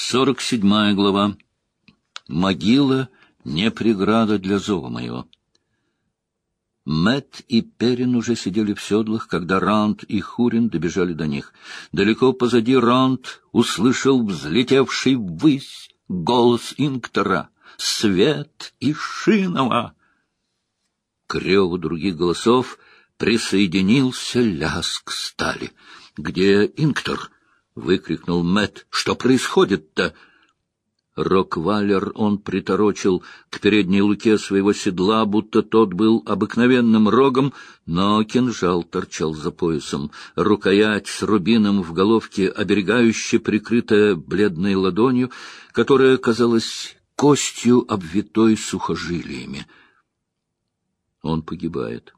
Сорок седьмая глава. Могила не преграда для зова моего. Мэт и Перин уже сидели в седлах, когда Ранд и Хурин добежали до них. Далеко позади Ранд услышал взлетевший ввысь голос Инктора «Свет и Шинова!» К реву других голосов присоединился ляск стали. «Где Инктор?» — выкрикнул Мэт. «Что происходит-то?» Роквалер он приторочил к передней луке своего седла, будто тот был обыкновенным рогом, но кинжал торчал за поясом. Рукоять с рубином в головке, оберегающе прикрытая бледной ладонью, которая казалась костью, обвитой сухожилиями. Он погибает.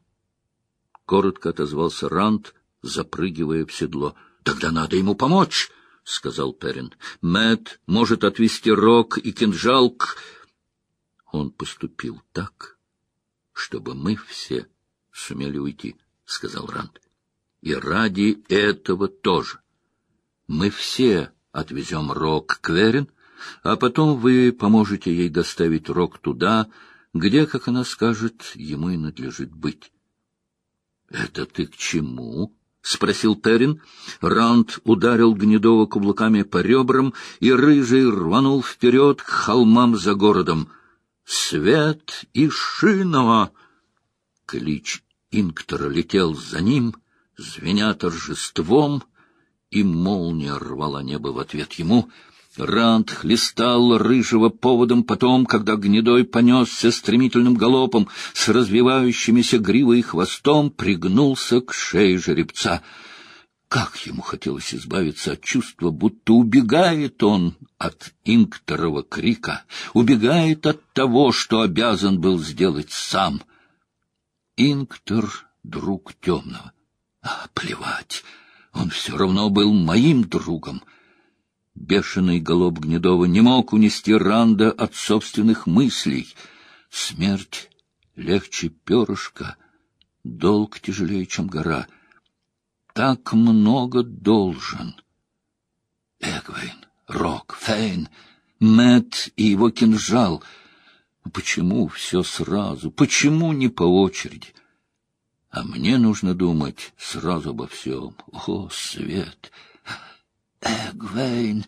Коротко отозвался Рант, запрыгивая в седло. — Тогда надо ему помочь! — сказал Перин. — Мэт может отвести рог и кинжал к... Он поступил так, чтобы мы все сумели уйти, — сказал Ранд. — И ради этого тоже. Мы все отвезем рог к Верин, а потом вы поможете ей доставить рог туда, где, как она скажет, ему и надлежит быть. — Это ты к чему? — спросил Перин. Ранд ударил Гнедова каблуками по ребрам, и рыжий рванул вперед к холмам за городом. «Свет и Шинова!» Клич Инктора летел за ним, звеня торжеством, и молния рвала небо в ответ ему — Ранд хлестал рыжего поводом потом, когда гнедой понесся стремительным галопом, с развивающимися гривой и хвостом пригнулся к шее жеребца. Как ему хотелось избавиться от чувства, будто убегает он от инкторова крика, убегает от того, что обязан был сделать сам. Инктор — друг темного. А, плевать, он все равно был моим другом — Бешеный голоб Гнедова не мог унести Ранда от собственных мыслей. Смерть легче перышка, долг тяжелее, чем гора. Так много должен. Эгвейн, Рок, Фейн, Мэтт и его кинжал. Почему все сразу? Почему не по очереди? А мне нужно думать сразу обо всем. О, свет! Эгвейн!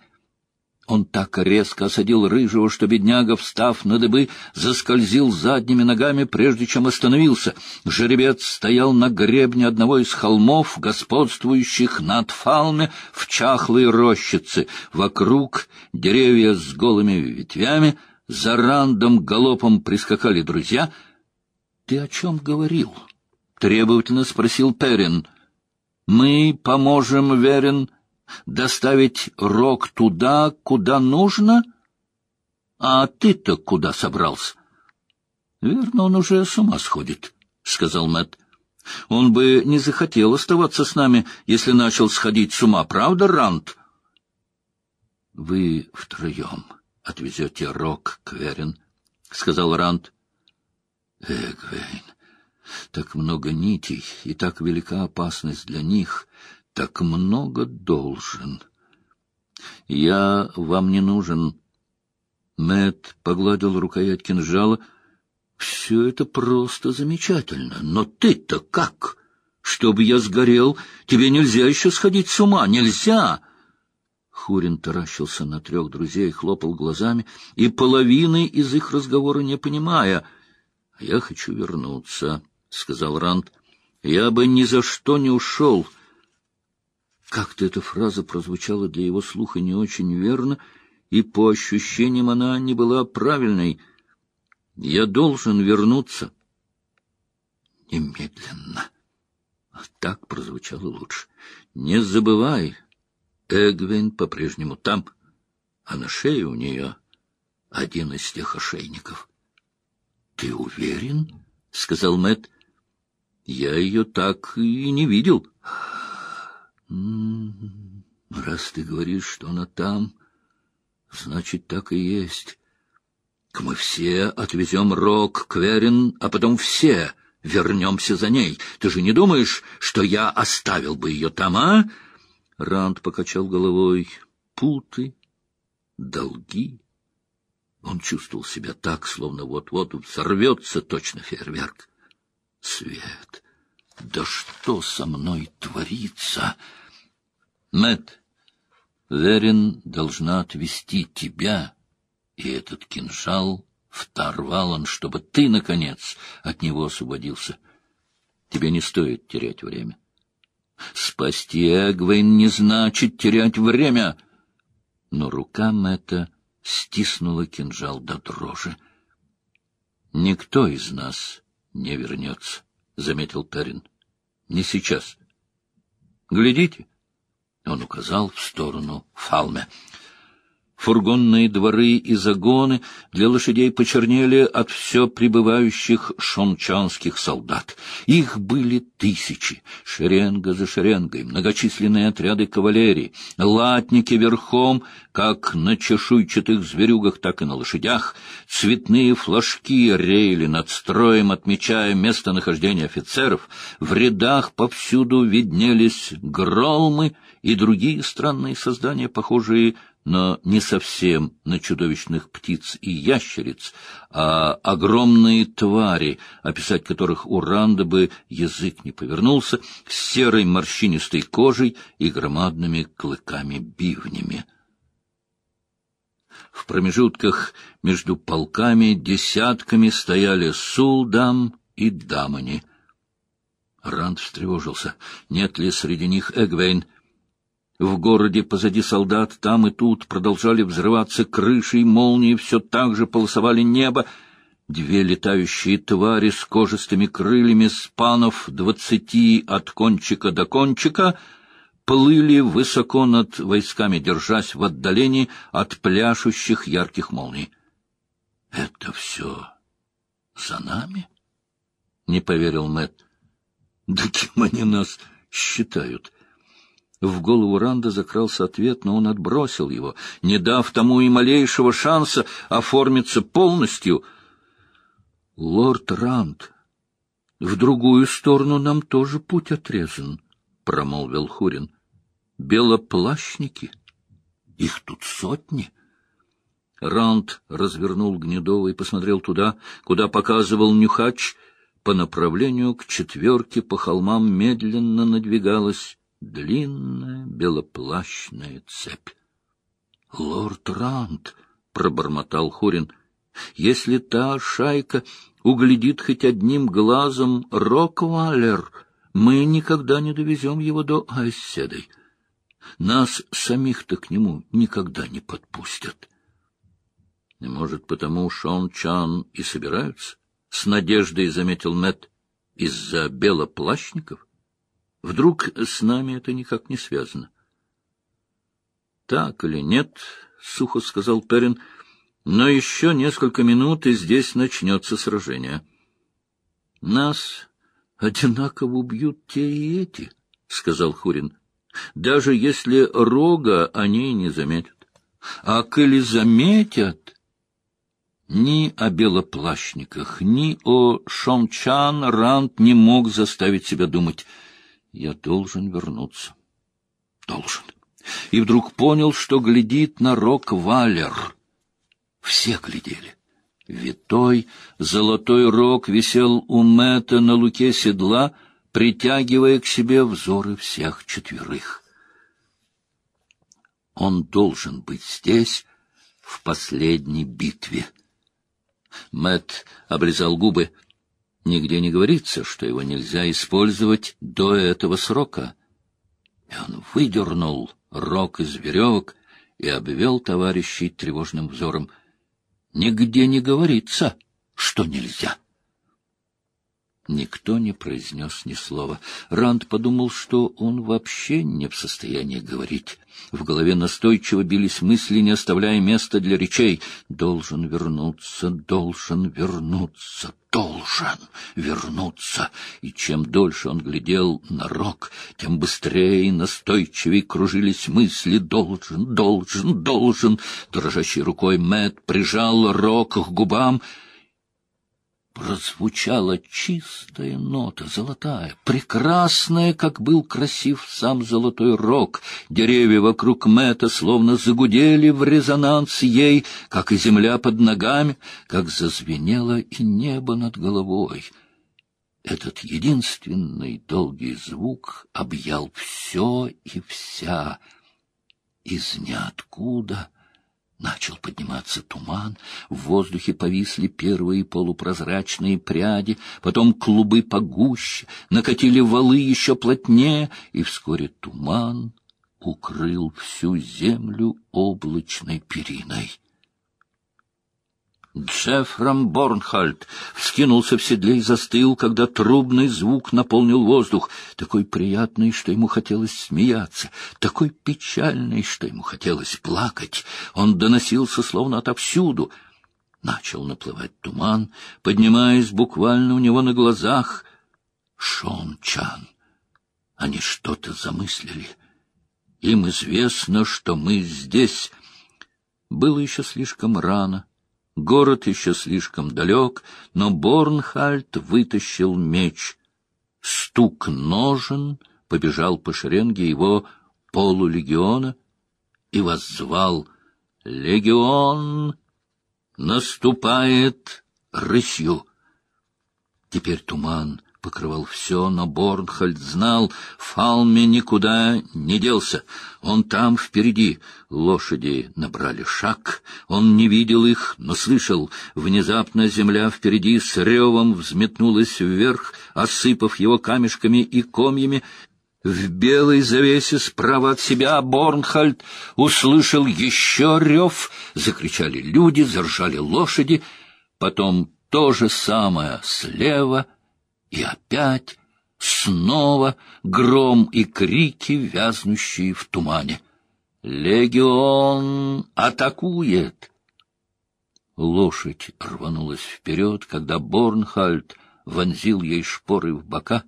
Он так резко осадил рыжего, что бедняга, встав на дыбы, заскользил задними ногами, прежде чем остановился. Жеребец стоял на гребне одного из холмов, господствующих над Фалме в чахлой рощице. Вокруг деревья с голыми ветвями, за рандом галопом прискакали друзья. — Ты о чем говорил? — требовательно спросил Перин. — Мы поможем, Верен, — доставить рог туда, куда нужно? А ты-то куда собрался? — Верно, он уже с ума сходит, — сказал Мэтт. — Он бы не захотел оставаться с нами, если начал сходить с ума, правда, Рант? — Вы втроем отвезете рог, Кверин, — сказал Рант. — Эгвейн, так много нитей, и так велика опасность для них — так много должен. Я вам не нужен. Мэт погладил рукоять кинжала. Все это просто замечательно. Но ты-то как? Чтобы я сгорел, тебе нельзя еще сходить с ума. Нельзя! Хурин таращился на трех друзей, хлопал глазами и половины из их разговора не понимая. — Я хочу вернуться, — сказал Ранд. — Я бы ни за что не ушел. — как-то эта фраза прозвучала для его слуха не очень верно, и по ощущениям она не была правильной. «Я должен вернуться». Немедленно. Так прозвучало лучше. «Не забывай, Эгвин по-прежнему там, а на шее у нее один из тех ошейников». «Ты уверен?» — сказал Мэтт. «Я ее так и не видел». Раз ты говоришь, что она там, значит, так и есть. Мы все отвезем Рок Кверин, а потом все вернемся за ней. Ты же не думаешь, что я оставил бы ее там, а? Ранд покачал головой. Путы, долги. Он чувствовал себя так, словно вот-вот взорвется точно фейерверк. Свет, да что со мной творится? Мэт, Верин должна отвести тебя и этот кинжал в Тарвалан, чтобы ты, наконец, от него освободился. Тебе не стоит терять время. Спасти Эгвейн не значит терять время. Но рука Мэтта стиснула кинжал до дрожи. Никто из нас не вернется, — заметил Перин. — Не сейчас. — Глядите. Он указал в сторону Фалме. Фургонные дворы и загоны для лошадей почернели от все прибывающих шончанских солдат. Их были тысячи, шеренга за шеренгой, многочисленные отряды кавалерии, латники верхом, как на чешуйчатых зверюгах, так и на лошадях. Цветные флажки реяли над строем, отмечая местонахождение офицеров. В рядах повсюду виднелись громы и другие странные создания, похожие но не совсем на чудовищных птиц и ящериц, а огромные твари, описать которых у Ранда бы язык не повернулся, с серой морщинистой кожей и громадными клыками-бивнями. В промежутках между полками десятками стояли сулдам и дамани. Ранд встревожился. Нет ли среди них Эгвейн? В городе позади солдат там и тут продолжали взрываться крыши и молнии, все так же полосовали небо. Две летающие твари с кожистыми крыльями спанов двадцати от кончика до кончика плыли высоко над войсками, держась в отдалении от пляшущих ярких молний. — Это все за нами? — не поверил Мэтт. — Да кем они нас считают? — в голову Ранда закрался ответ, но он отбросил его, не дав тому и малейшего шанса оформиться полностью. — Лорд Ранд, в другую сторону нам тоже путь отрезан, — промолвил Хурин. — Белоплащники? Их тут сотни. Ранд развернул Гнедова и посмотрел туда, куда показывал Нюхач. По направлению к четверке по холмам медленно надвигалась длинная белоплащная цепь. — Лорд Ранд, — пробормотал Хурин, — если та шайка углядит хоть одним глазом Роквалер, мы никогда не довезем его до Айседой. Нас самих-то к нему никогда не подпустят. — Может, потому Шон Чан и собираются? — с надеждой заметил Мэт Из-за белоплащников? — Вдруг с нами это никак не связано? — Так или нет, — сухо сказал Перин, — но еще несколько минут, и здесь начнется сражение. — Нас одинаково убьют те и эти, — сказал Хурин, — даже если рога они не заметят. А коли заметят... Ни о белоплащниках, ни о Шончан Рант не мог заставить себя думать — я должен вернуться. Должен. И вдруг понял, что глядит на Рок-Валер. Все глядели. Витой золотой рог висел у Мэтта на луке седла, притягивая к себе взоры всех четверых. Он должен быть здесь в последней битве. Мэт облизал губы. Нигде не говорится, что его нельзя использовать до этого срока. И он выдернул рог из веревок и обвел товарищей тревожным взором. Нигде не говорится, что нельзя. Никто не произнес ни слова. Ранд подумал, что он вообще не в состоянии говорить. В голове настойчиво бились мысли, не оставляя места для речей. «Должен вернуться, должен вернуться, должен вернуться!» И чем дольше он глядел на рог, тем быстрее и настойчивее кружились мысли «должен, должен, должен!» Дрожащей рукой Мэт прижал рог к губам — прозвучала чистая нота, золотая, прекрасная, как был красив сам золотой рог. Деревья вокруг Мэтта словно загудели в резонанс ей, как и земля под ногами, как зазвенело и небо над головой. Этот единственный долгий звук объял все и вся. Из ниоткуда Начал подниматься туман, в воздухе повисли первые полупрозрачные пряди, потом клубы погуще, накатили валы еще плотнее, и вскоре туман укрыл всю землю облачной периной. Джеффрам Борнхальд вскинулся в седле и застыл, когда трубный звук наполнил воздух, такой приятный, что ему хотелось смеяться, такой печальный, что ему хотелось плакать. Он доносился словно отовсюду. Начал наплывать туман, поднимаясь буквально у него на глазах. Шон Чан. Они что-то замыслили. Им известно, что мы здесь. Было еще слишком рано. Город еще слишком далек, но Борнхальд вытащил меч. Стук ножен побежал по шеренге его полулегиона и воззвал «Легион наступает рысью». Теперь туман покрывал все, но Борнхальд знал, Фалме никуда не делся. Он там впереди. Лошади набрали шаг. Он не видел их, но слышал. Внезапно земля впереди с ревом взметнулась вверх, осыпав его камешками и комьями. В белой завесе справа от себя Борнхальд услышал еще рев. Закричали люди, заржали лошади. Потом то же самое слева — и опять, снова гром и крики, вязнущие в тумане. «Легион атакует!» Лошадь рванулась вперед, когда Борнхальд вонзил ей шпоры в бока,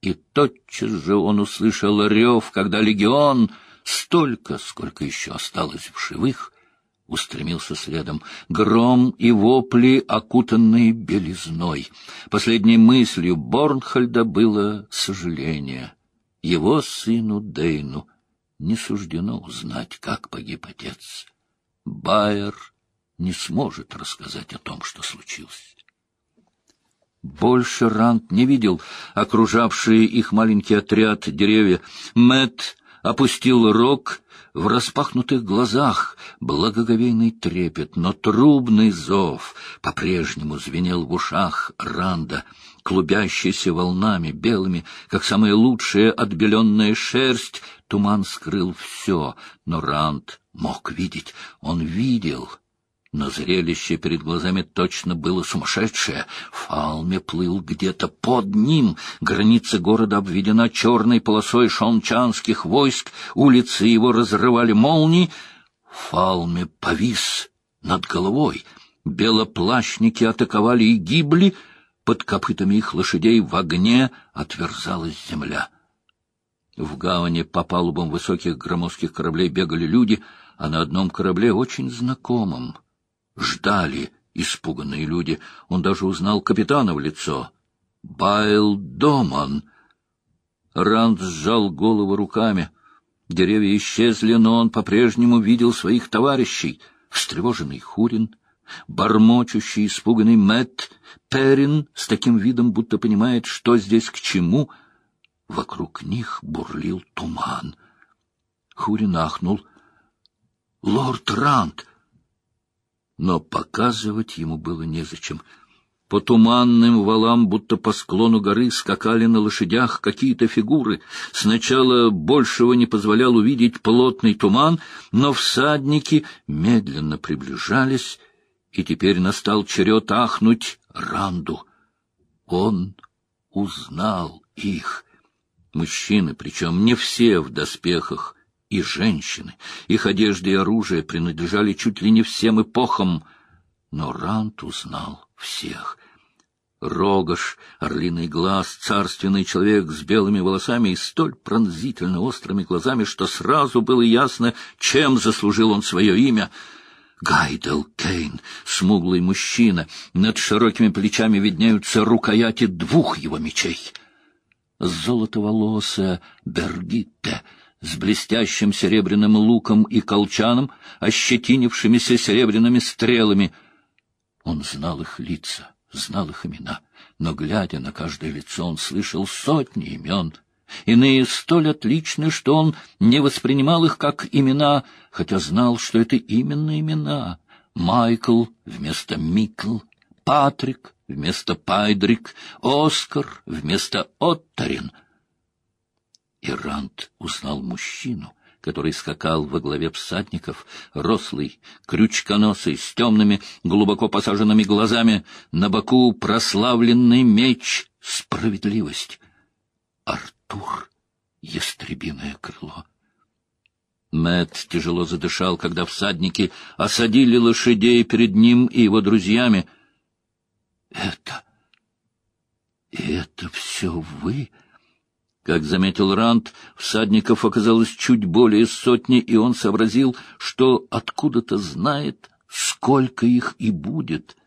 и тотчас же он услышал рев, когда легион, столько, сколько еще осталось в живых, устремился следом. Гром и вопли, окутанные белизной. Последней мыслью Борнхальда было сожаление. Его сыну Дейну не суждено узнать, как погиб отец. Байер не сможет рассказать о том, что случилось. Больше Рант не видел окружавшие их маленький отряд деревья. Мэт опустил рог в распахнутых глазах благоговейный трепет, но трубный зов по-прежнему звенел в ушах Ранда, клубящийся волнами белыми, как самая лучшая отбеленная шерсть. Туман скрыл все, но Ранд мог видеть, он видел — но зрелище перед глазами точно было сумасшедшее. Фалме плыл где-то под ним. Граница города обведена черной полосой шончанских войск. Улицы его разрывали молнии. Фалме повис над головой. Белоплащники атаковали и гибли. Под копытами их лошадей в огне отверзалась земля. В гавани по палубам высоких громоздких кораблей бегали люди, а на одном корабле очень знакомом — ждали испуганные люди. Он даже узнал капитана в лицо. Байл Доман. Ранд сжал голову руками. Деревья исчезли, но он по-прежнему видел своих товарищей. Встревоженный Хурин, бормочущий, испуганный Мэтт, Перин с таким видом, будто понимает, что здесь к чему. Вокруг них бурлил туман. Хурин ахнул. — Лорд Ранд! — но показывать ему было незачем. По туманным валам, будто по склону горы, скакали на лошадях какие-то фигуры. Сначала большего не позволял увидеть плотный туман, но всадники медленно приближались, и теперь настал черед ахнуть Ранду. Он узнал их. Мужчины, причем не все в доспехах, и женщины. Их одежды и оружие принадлежали чуть ли не всем эпохам. Но Рант узнал всех. Рогаш, орлиный глаз, царственный человек с белыми волосами и столь пронзительно острыми глазами, что сразу было ясно, чем заслужил он свое имя. Гайдел Кейн, смуглый мужчина, над широкими плечами виднеются рукояти двух его мечей. Золотоволосая Бергитте с блестящим серебряным луком и колчаном, ощетинившимися серебряными стрелами. Он знал их лица, знал их имена, но, глядя на каждое лицо, он слышал сотни имен. Иные столь отличны, что он не воспринимал их как имена, хотя знал, что это именно имена. Майкл вместо Микл, Патрик вместо Пайдрик, Оскар вместо Оттарин. И Рант узнал мужчину, который скакал во главе всадников, рослый, крючконосый, с темными, глубоко посаженными глазами, на боку прославленный меч — справедливость. Артур — ястребиное крыло. Мэт тяжело задышал, когда всадники осадили лошадей перед ним и его друзьями. — Это... это все вы? Как заметил Рант, всадников оказалось чуть более сотни, и он сообразил, что откуда-то знает, сколько их и будет —